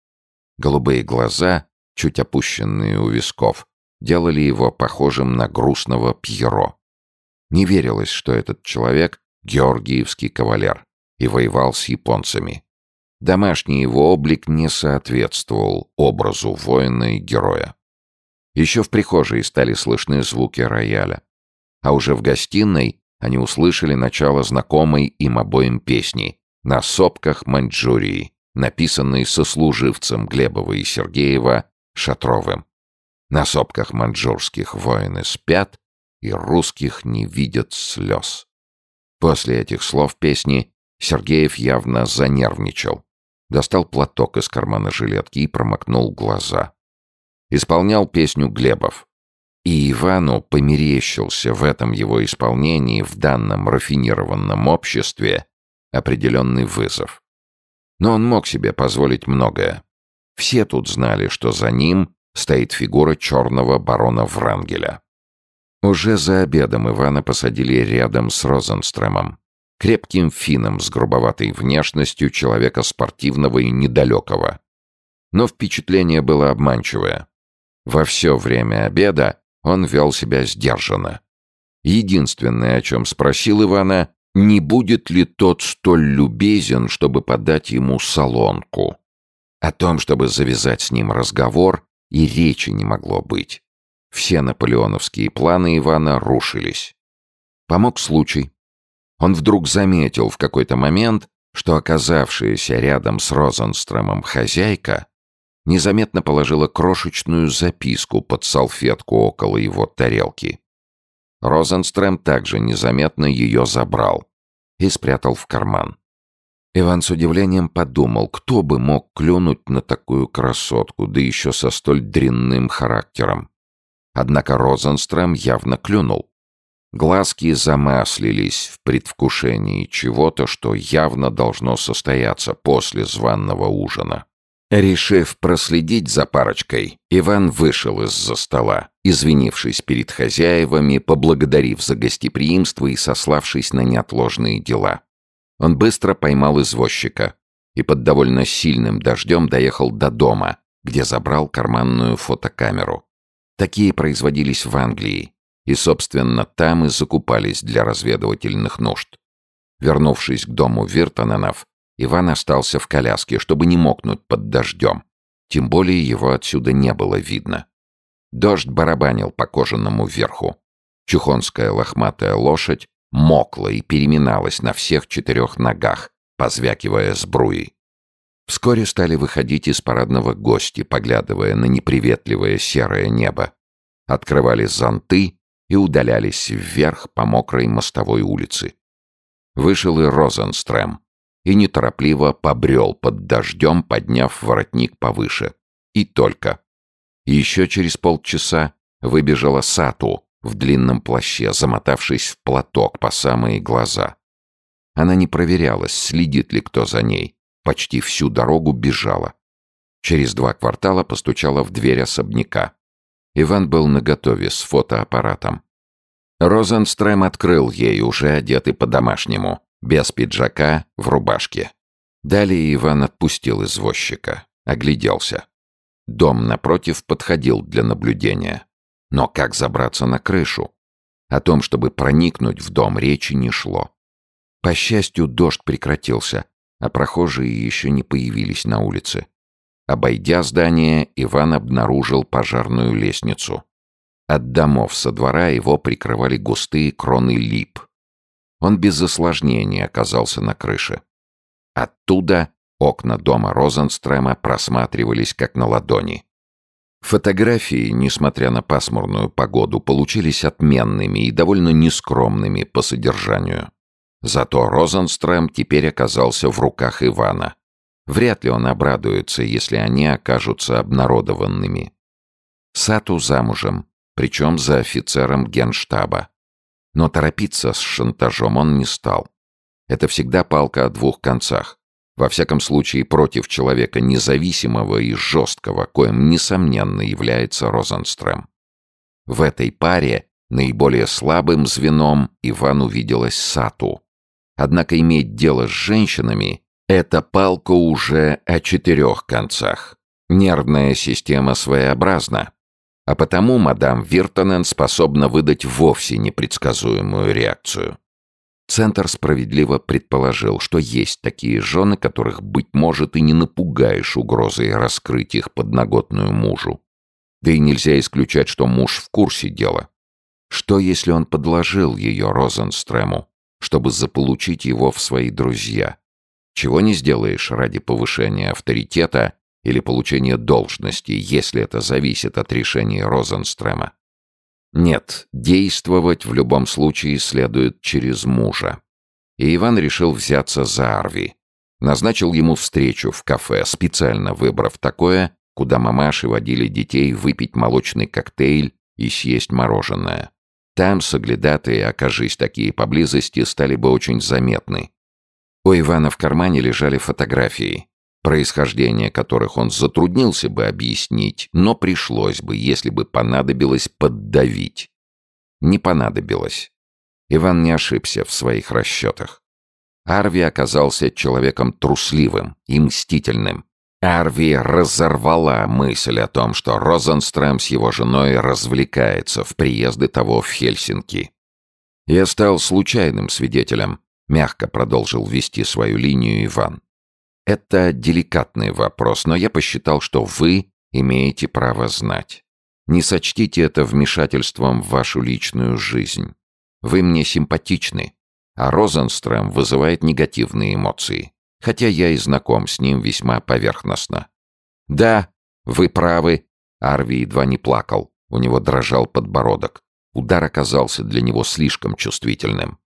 Голубые глаза, чуть опущенные у висков, делали его похожим на грустного Пьеро. Не верилось, что этот человек — георгиевский кавалер и воевал с японцами. Домашний его облик не соответствовал образу воина и героя. Еще в прихожей стали слышны звуки рояля. А уже в гостиной они услышали начало знакомой им обоим песни «На сопках Маньчжурии», написанной сослуживцем Глебова и Сергеева Шатровым. На сопках маньчжурских воины спят, и русских не видят слез. После этих слов песни Сергеев явно занервничал. Достал платок из кармана жилетки и промокнул глаза. Исполнял песню Глебов. И Ивану померещился в этом его исполнении в данном рафинированном обществе определенный вызов. Но он мог себе позволить многое. Все тут знали, что за ним стоит фигура черного барона Врангеля. Уже за обедом Ивана посадили рядом с Розенстремом, крепким финном с грубоватой внешностью человека спортивного и недалекого. Но впечатление было обманчивое. Во все время обеда он вел себя сдержанно. Единственное, о чем спросил Ивана, не будет ли тот столь любезен, чтобы подать ему солонку. О том, чтобы завязать с ним разговор, и речи не могло быть. Все наполеоновские планы Ивана рушились. Помог случай. Он вдруг заметил в какой-то момент, что оказавшаяся рядом с Розенстромом хозяйка незаметно положила крошечную записку под салфетку около его тарелки. Розенстром также незаметно ее забрал и спрятал в карман. Иван с удивлением подумал, кто бы мог клюнуть на такую красотку, да еще со столь дрянным характером. Однако Розенстром явно клюнул. Глазки замаслились в предвкушении чего-то, что явно должно состояться после званного ужина. Решив проследить за парочкой, Иван вышел из-за стола, извинившись перед хозяевами, поблагодарив за гостеприимство и сославшись на неотложные дела. Он быстро поймал извозчика и под довольно сильным дождем доехал до дома, где забрал карманную фотокамеру. Такие производились в Англии, и, собственно, там и закупались для разведывательных нужд. Вернувшись к дому Виртоненов, Иван остался в коляске, чтобы не мокнуть под дождем. Тем более его отсюда не было видно. Дождь барабанил по кожаному верху. Чухонская лохматая лошадь мокла и переминалась на всех четырех ногах, позвякивая сбруей. Вскоре стали выходить из парадного гости, поглядывая на неприветливое серое небо. Открывали зонты и удалялись вверх по мокрой мостовой улице. Вышел и Розенстрем и неторопливо побрел под дождем, подняв воротник повыше. И только. Еще через полчаса выбежала Сату в длинном плаще, замотавшись в платок по самые глаза. Она не проверялась, следит ли кто за ней. Почти всю дорогу бежала. Через два квартала постучала в дверь особняка. Иван был наготове с фотоаппаратом. Розенстрем открыл ей, уже одетый по-домашнему, без пиджака, в рубашке. Далее Иван отпустил извозчика, огляделся. Дом напротив подходил для наблюдения. Но как забраться на крышу? О том, чтобы проникнуть в дом, речи не шло. По счастью, дождь прекратился, а прохожие еще не появились на улице. Обойдя здание, Иван обнаружил пожарную лестницу. От домов со двора его прикрывали густые кроны лип. Он без осложнения оказался на крыше. Оттуда окна дома Розенстрема просматривались как на ладони. Фотографии, несмотря на пасмурную погоду, получились отменными и довольно нескромными по содержанию. Зато Розенстрем теперь оказался в руках Ивана. Вряд ли он обрадуется, если они окажутся обнародованными. Сату замужем, причем за офицером генштаба. Но торопиться с шантажом он не стал. Это всегда палка о двух концах. Во всяком случае, против человека независимого и жесткого, коим, несомненно, является Розенстрем. В этой паре наиболее слабым звеном Иван увиделась Сату. Однако иметь дело с женщинами эта палка уже о четырех концах. Нервная система своеобразна, а потому мадам Виртонен способна выдать вовсе непредсказуемую реакцию. Центр справедливо предположил, что есть такие жены, которых, быть может, и не напугаешь угрозой раскрыть их подноготную мужу. Да и нельзя исключать, что муж в курсе дела. Что, если он подложил ее Розенстрему, чтобы заполучить его в свои друзья? Чего не сделаешь ради повышения авторитета или получения должности, если это зависит от решения Розенстрема. Нет, действовать в любом случае следует через мужа. И Иван решил взяться за Арви. Назначил ему встречу в кафе, специально выбрав такое, куда мамаши водили детей выпить молочный коктейль и съесть мороженое. Там соглядатые, окажись такие поблизости, стали бы очень заметны, у Ивана в кармане лежали фотографии, происхождение которых он затруднился бы объяснить, но пришлось бы, если бы понадобилось поддавить. Не понадобилось. Иван не ошибся в своих расчетах. Арви оказался человеком трусливым и мстительным. Арви разорвала мысль о том, что Розенстрем с его женой развлекается в приезды того в Хельсинки. Я стал случайным свидетелем, Мягко продолжил вести свою линию Иван. Это деликатный вопрос, но я посчитал, что вы имеете право знать. Не сочтите это вмешательством в вашу личную жизнь. Вы мне симпатичны, а Розенстрем вызывает негативные эмоции. хотя я и знаком с ним весьма поверхностно. Да, вы правы. Арви едва не плакал. У него дрожал подбородок. Удар оказался для него слишком чувствительным.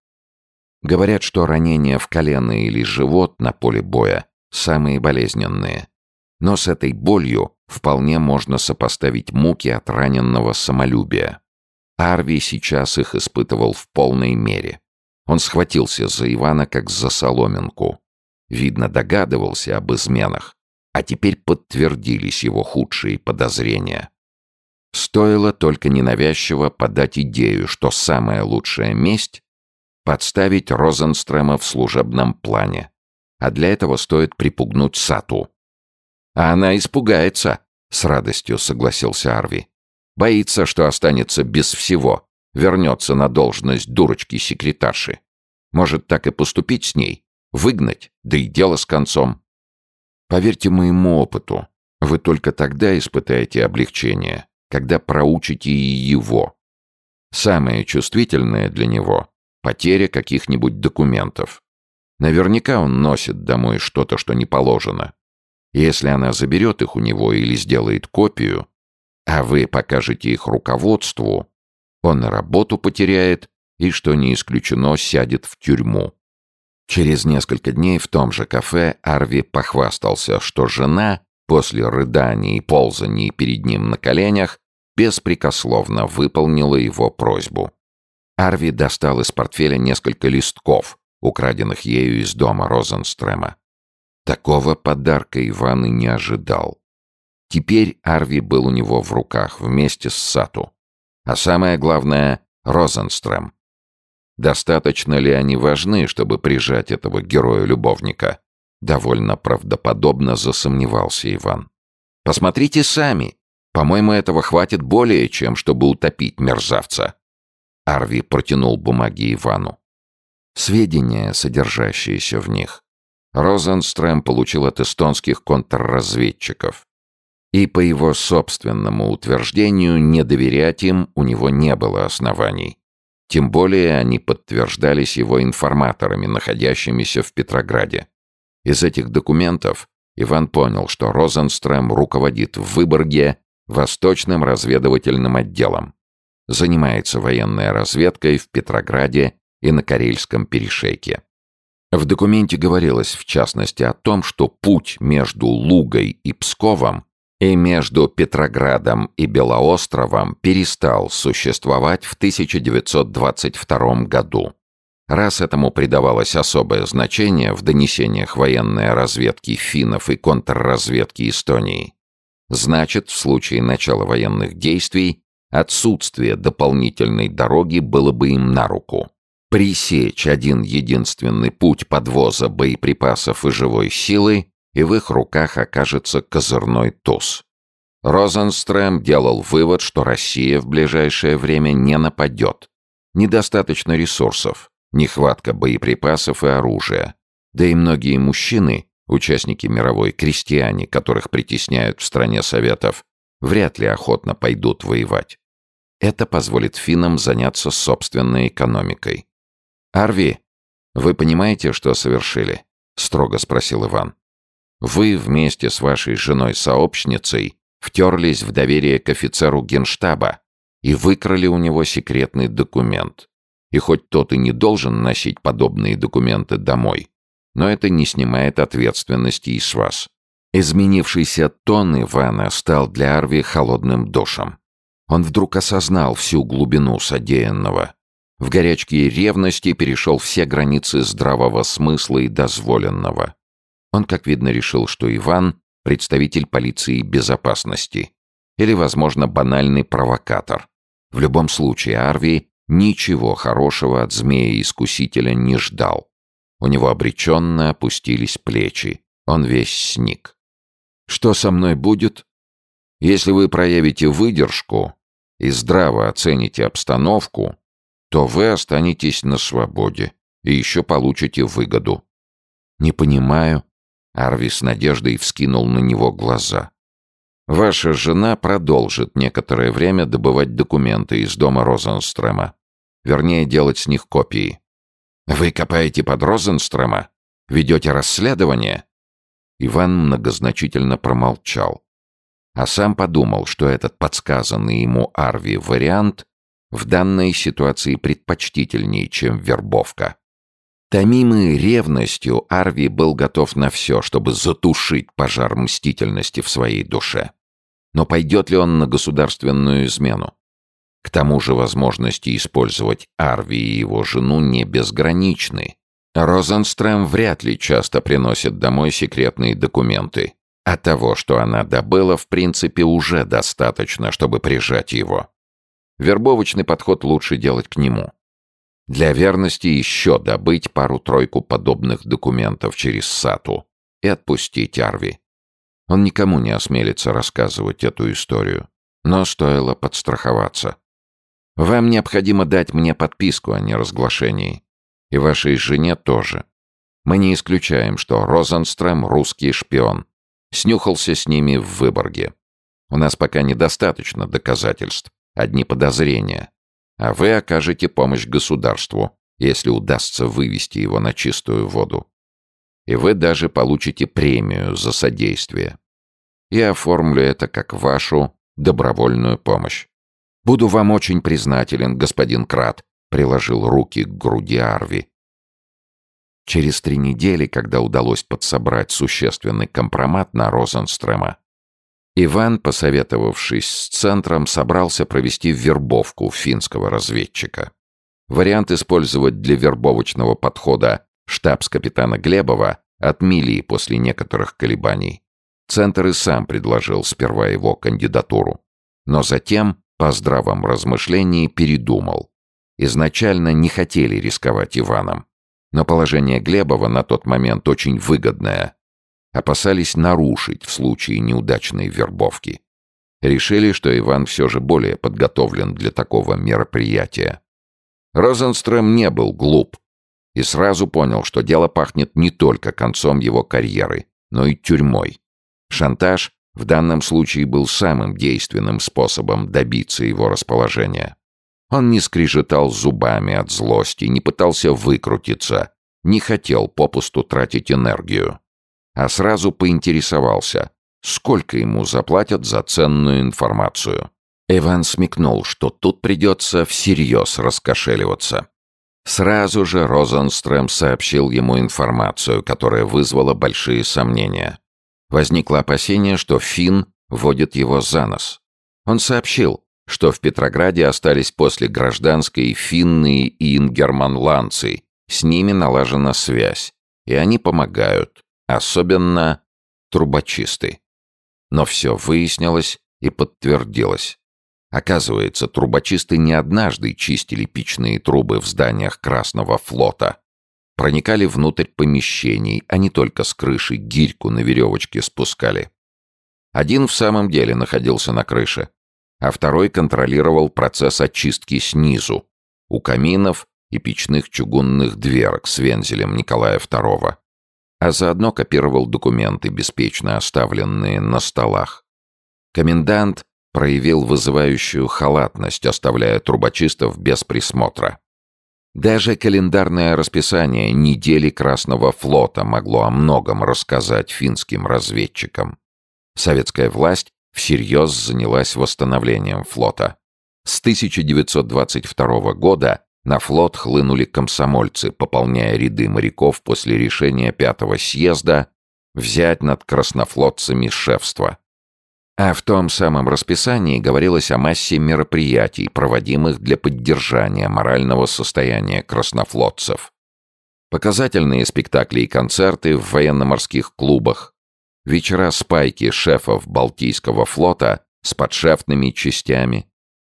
Говорят, что ранения в колено или живот на поле боя самые болезненные. Но с этой болью вполне можно сопоставить муки от раненного самолюбия. Арви сейчас их испытывал в полной мере. Он схватился за Ивана как за соломинку. Видно, догадывался об изменах, а теперь подтвердились его худшие подозрения. Стоило только ненавязчиво подать идею, что самая лучшая месть — подставить Розенстрема в служебном плане. А для этого стоит припугнуть Сату. «А она испугается», — с радостью согласился Арви. «Боится, что останется без всего, вернется на должность дурочки-секретарши. Может так и поступить с ней? Выгнать, да и дело с концом. Поверьте моему опыту, вы только тогда испытаете облегчение, когда проучите и его. Самое чувствительное для него — потеря каких-нибудь документов. Наверняка он носит домой что-то, что не положено. Если она заберет их у него или сделает копию, а вы покажете их руководству, он работу потеряет и, что не исключено, сядет в тюрьму. Через несколько дней в том же кафе Арви похвастался, что жена, после рыданий и ползаний перед ним на коленях, беспрекословно выполнила его просьбу. Арви достал из портфеля несколько листков, украденных ею из дома Розенстрема. Такого подарка Иван и не ожидал. Теперь Арви был у него в руках вместе с Сату. А самое главное — Розенстрем. Достаточно ли они важны, чтобы прижать этого героя-любовника? Довольно правдоподобно засомневался Иван. Посмотрите сами. По-моему, этого хватит более, чем чтобы утопить мерзавца. Арви протянул бумаги Ивану. Сведения, содержащиеся в них, Розенстрем получил от эстонских контрразведчиков. И по его собственному утверждению, не доверять им у него не было оснований. Тем более они подтверждались его информаторами, находящимися в Петрограде. Из этих документов Иван понял, что Розенстрем руководит в Выборге Восточным разведывательным отделом. Занимается военной разведкой в Петрограде и на Карельском перешейке. В документе говорилось в частности о том, что путь между Лугой и Псковом и между Петроградом и Белоостровом перестал существовать в 1922 году. Раз этому придавалось особое значение в донесениях военной разведки финнов и контрразведки Эстонии, значит, в случае начала военных действий отсутствие дополнительной дороги было бы им на руку. Пресечь один единственный путь подвоза боеприпасов и живой силы и в их руках окажется козырной туз. Розенстрем делал вывод, что Россия в ближайшее время не нападет. Недостаточно ресурсов, нехватка боеприпасов и оружия. Да и многие мужчины, участники мировой крестьяне, которых притесняют в стране Советов, вряд ли охотно пойдут воевать. Это позволит финнам заняться собственной экономикой. «Арви, вы понимаете, что совершили?» — строго спросил Иван. Вы вместе с вашей женой-сообщницей втерлись в доверие к офицеру генштаба и выкрали у него секретный документ. И хоть тот и не должен носить подобные документы домой, но это не снимает ответственности и с вас. Изменившийся тон Ивана стал для Арви холодным душем. Он вдруг осознал всю глубину содеянного. В горячке ревности перешел все границы здравого смысла и дозволенного. Он, как видно, решил, что Иван — представитель полиции безопасности. Или, возможно, банальный провокатор. В любом случае, Арви ничего хорошего от змея-искусителя не ждал. У него обреченно опустились плечи. Он весь сник. «Что со мной будет?» «Если вы проявите выдержку и здраво оцените обстановку, то вы останетесь на свободе и еще получите выгоду». «Не понимаю», Арви с надеждой вскинул на него глаза. «Ваша жена продолжит некоторое время добывать документы из дома Розенстрема. Вернее, делать с них копии. Вы копаете под Розенстрема? Ведете расследование?» Иван многозначительно промолчал. А сам подумал, что этот подсказанный ему Арви вариант в данной ситуации предпочтительнее, чем вербовка. Томимый ревностью, Арви был готов на все, чтобы затушить пожар мстительности в своей душе. Но пойдет ли он на государственную измену? К тому же возможности использовать Арви и его жену не безграничны. Розенстрем вряд ли часто приносит домой секретные документы. А того, что она добыла, в принципе, уже достаточно, чтобы прижать его. Вербовочный подход лучше делать к нему. Для верности еще добыть пару-тройку подобных документов через САТУ и отпустить Арви. Он никому не осмелится рассказывать эту историю, но стоило подстраховаться. Вам необходимо дать мне подписку о неразглашении. И вашей жене тоже. Мы не исключаем, что Розенстрем — русский шпион. Снюхался с ними в Выборге. У нас пока недостаточно доказательств, одни подозрения. А вы окажете помощь государству, если удастся вывести его на чистую воду. И вы даже получите премию за содействие. Я оформлю это как вашу добровольную помощь. «Буду вам очень признателен, господин Крат», — приложил руки к груди Арви. Через три недели, когда удалось подсобрать существенный компромат на Розенстрема, Иван, посоветовавшись с центром, собрался провести вербовку финского разведчика. Вариант использовать для вербовочного подхода штабс-капитана Глебова отмели после некоторых колебаний. Центр и сам предложил сперва его кандидатуру. Но затем по здравом размышлении передумал. Изначально не хотели рисковать Иваном. Но положение Глебова на тот момент очень выгодное. Опасались нарушить в случае неудачной вербовки. Решили, что Иван все же более подготовлен для такого мероприятия. Розенстрöm не был глуп и сразу понял, что дело пахнет не только концом его карьеры, но и тюрьмой. Шантаж в данном случае был самым действенным способом добиться его расположения. Он не скрижетал зубами от злости, не пытался выкрутиться, не хотел попусту тратить энергию, а сразу поинтересовался, сколько ему заплатят за ценную информацию. Иван смекнул, что тут придется всерьез раскошеливаться. Сразу же Розенстрем сообщил ему информацию, которая вызвала большие сомнения. Возникло опасение, что Финн водит его за нос. Он сообщил, что в Петрограде остались после гражданской финны и ингерманландцы, с ними налажена связь, и они помогают, особенно трубочисты. Но все выяснилось и подтвердилось. Оказывается, трубочисты не однажды чистили печные трубы в зданиях Красного флота, проникали внутрь помещений, а не только с крыши гирьку на веревочке спускали. Один в самом деле находился на крыше, а второй контролировал процесс очистки снизу, у каминов и печных чугунных дверок с вензелем Николая II, а заодно копировал документы, беспечно оставленные на столах. Комендант проявил вызывающую халатность, оставляя трубочистов без присмотра. Даже календарное расписание недели Красного флота могло о многом рассказать финским разведчикам. Советская власть всерьез занялась восстановлением флота. С 1922 года на флот хлынули комсомольцы, пополняя ряды моряков после решения Пятого съезда взять над краснофлотцами шефство. А в том самом расписании говорилось о массе мероприятий, проводимых для поддержания морального состояния краснофлотцев. Показательные спектакли и концерты в военно-морских клубах, вечера спайки шефов Балтийского флота с подшефными частями,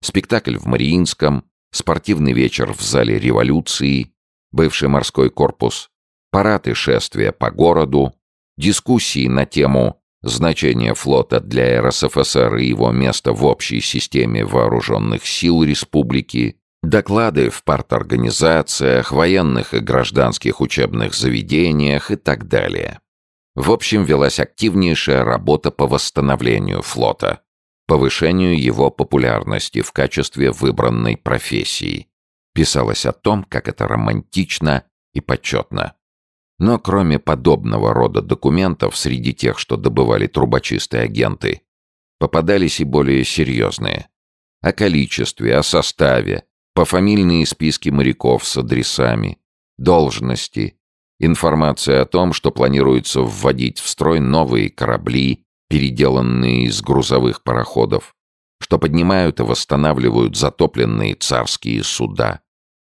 спектакль в Мариинском, спортивный вечер в зале революции, бывший морской корпус, парад и шествия по городу, дискуссии на тему значение флота для РСФСР и его место в общей системе вооруженных сил республики, доклады в парторганизациях, военных и гражданских учебных заведениях и так далее. В общем, велась активнейшая работа по восстановлению флота, повышению его популярности в качестве выбранной профессии. Писалось о том, как это романтично и почетно. Но кроме подобного рода документов среди тех, что добывали трубочистые агенты, попадались и более серьезные. О количестве, о составе, пофамильные списки моряков с адресами, должности, информация о том, что планируется вводить в строй новые корабли, переделанные из грузовых пароходов, что поднимают и восстанавливают затопленные царские суда.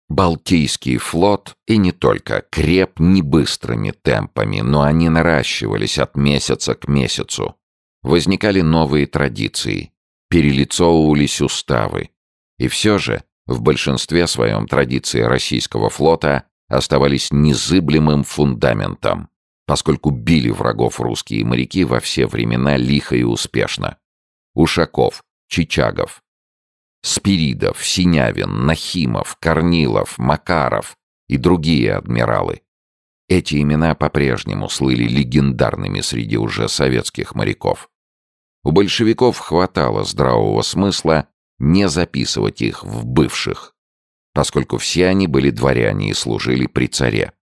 Балтийский флот, и не только, креп не быстрыми темпами, но они наращивались от месяца к месяцу. Возникали новые традиции, перелицовывались уставы. И все же, в большинстве своем традиции российского флота оставались незыблемым фундаментом, поскольку били врагов русские моряки во все времена лихо и успешно. Ушаков, Чичагов, Спиридов, Синявин, Нахимов, Корнилов, Макаров и другие адмиралы. Эти имена по-прежнему слыли легендарными среди уже советских моряков. У большевиков хватало здравого смысла не записывать их в бывших, поскольку все они были дворяне и служили при царе.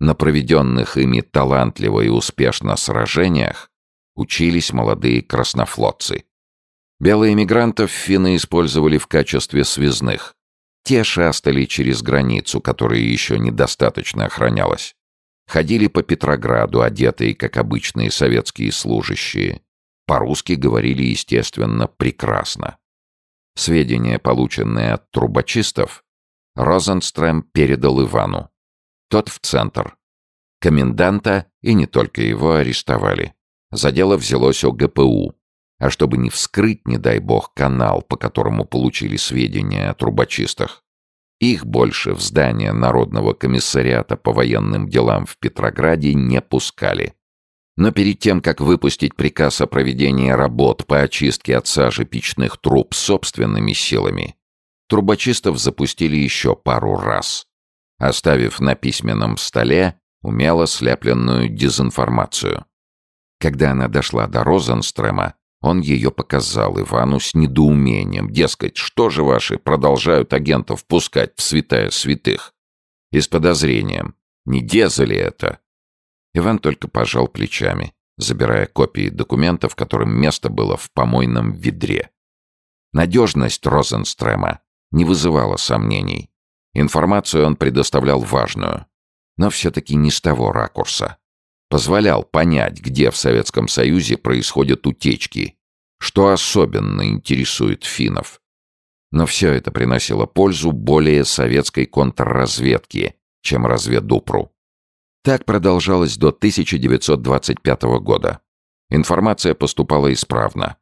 На проведенных ими талантливо и успешно сражениях учились молодые краснофлотцы. Белые мигрантов финны использовали в качестве связных. Те шастали через границу, которая еще недостаточно охранялась. Ходили по Петрограду, одетые, как обычные советские служащие. По-русски говорили, естественно, прекрасно. Сведения, полученные от трубочистов, Розенстрем передал Ивану. Тот в центр. Коменданта, и не только его, арестовали. За дело взялось ОГПУ, а чтобы не вскрыть, не дай бог, канал, по которому получили сведения о трубочистах, их больше в здание Народного комиссариата по военным делам в Петрограде не пускали. Но перед тем, как выпустить приказ о проведении работ по очистке от сажи печных труб собственными силами, трубочистов запустили еще пару раз, оставив на письменном столе умело слепленную дезинформацию. Когда она дошла до Розенстрема, он ее показал Ивану с недоумением. Дескать, что же ваши продолжают агентов пускать в святая святых? И с подозрением. Не деза ли это? Иван только пожал плечами, забирая копии документов, которым место было в помойном ведре. Надежность Розенстрема не вызывала сомнений. Информацию он предоставлял важную, но все-таки не с того ракурса позволял понять, где в Советском Союзе происходят утечки, что особенно интересует финнов. Но все это приносило пользу более советской контрразведке, чем разведупру. Так продолжалось до 1925 года. Информация поступала исправно.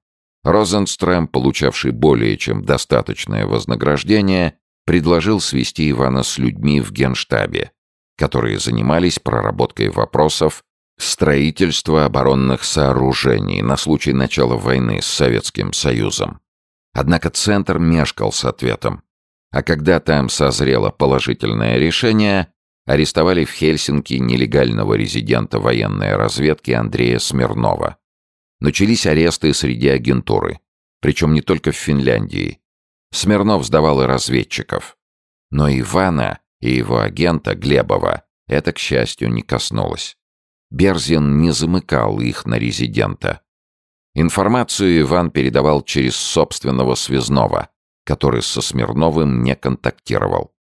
Розенстрем, получавший более чем достаточное вознаграждение, предложил свести Ивана с людьми в генштабе, которые занимались проработкой вопросов строительство оборонных сооружений на случай начала войны с Советским Союзом. Однако Центр мешкал с ответом. А когда там созрело положительное решение, арестовали в Хельсинки нелегального резидента военной разведки Андрея Смирнова. Начались аресты среди агентуры, причем не только в Финляндии. Смирнов сдавал и разведчиков. Но Ивана и его агента Глебова это, к счастью, не коснулось. Берзин не замыкал их на резидента. Информацию Иван передавал через собственного связного, который со Смирновым не контактировал.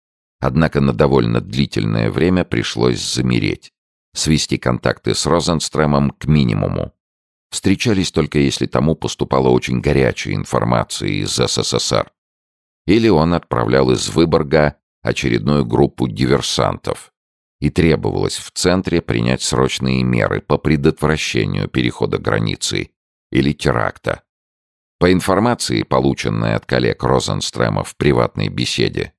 Однако на довольно длительное время пришлось замереть, свести контакты с Розенстремом к минимуму. Встречались только если тому поступала очень горячая информация из СССР. Или он отправлял из Выборга очередную группу диверсантов, и требовалось в центре принять срочные меры по предотвращению перехода границы или теракта. По информации, полученной от коллег Розенстрема в приватной беседе,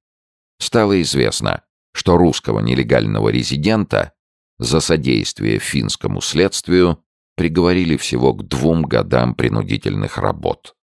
стало известно, что русского нелегального резидента за содействие финскому следствию приговорили всего к двум годам принудительных работ.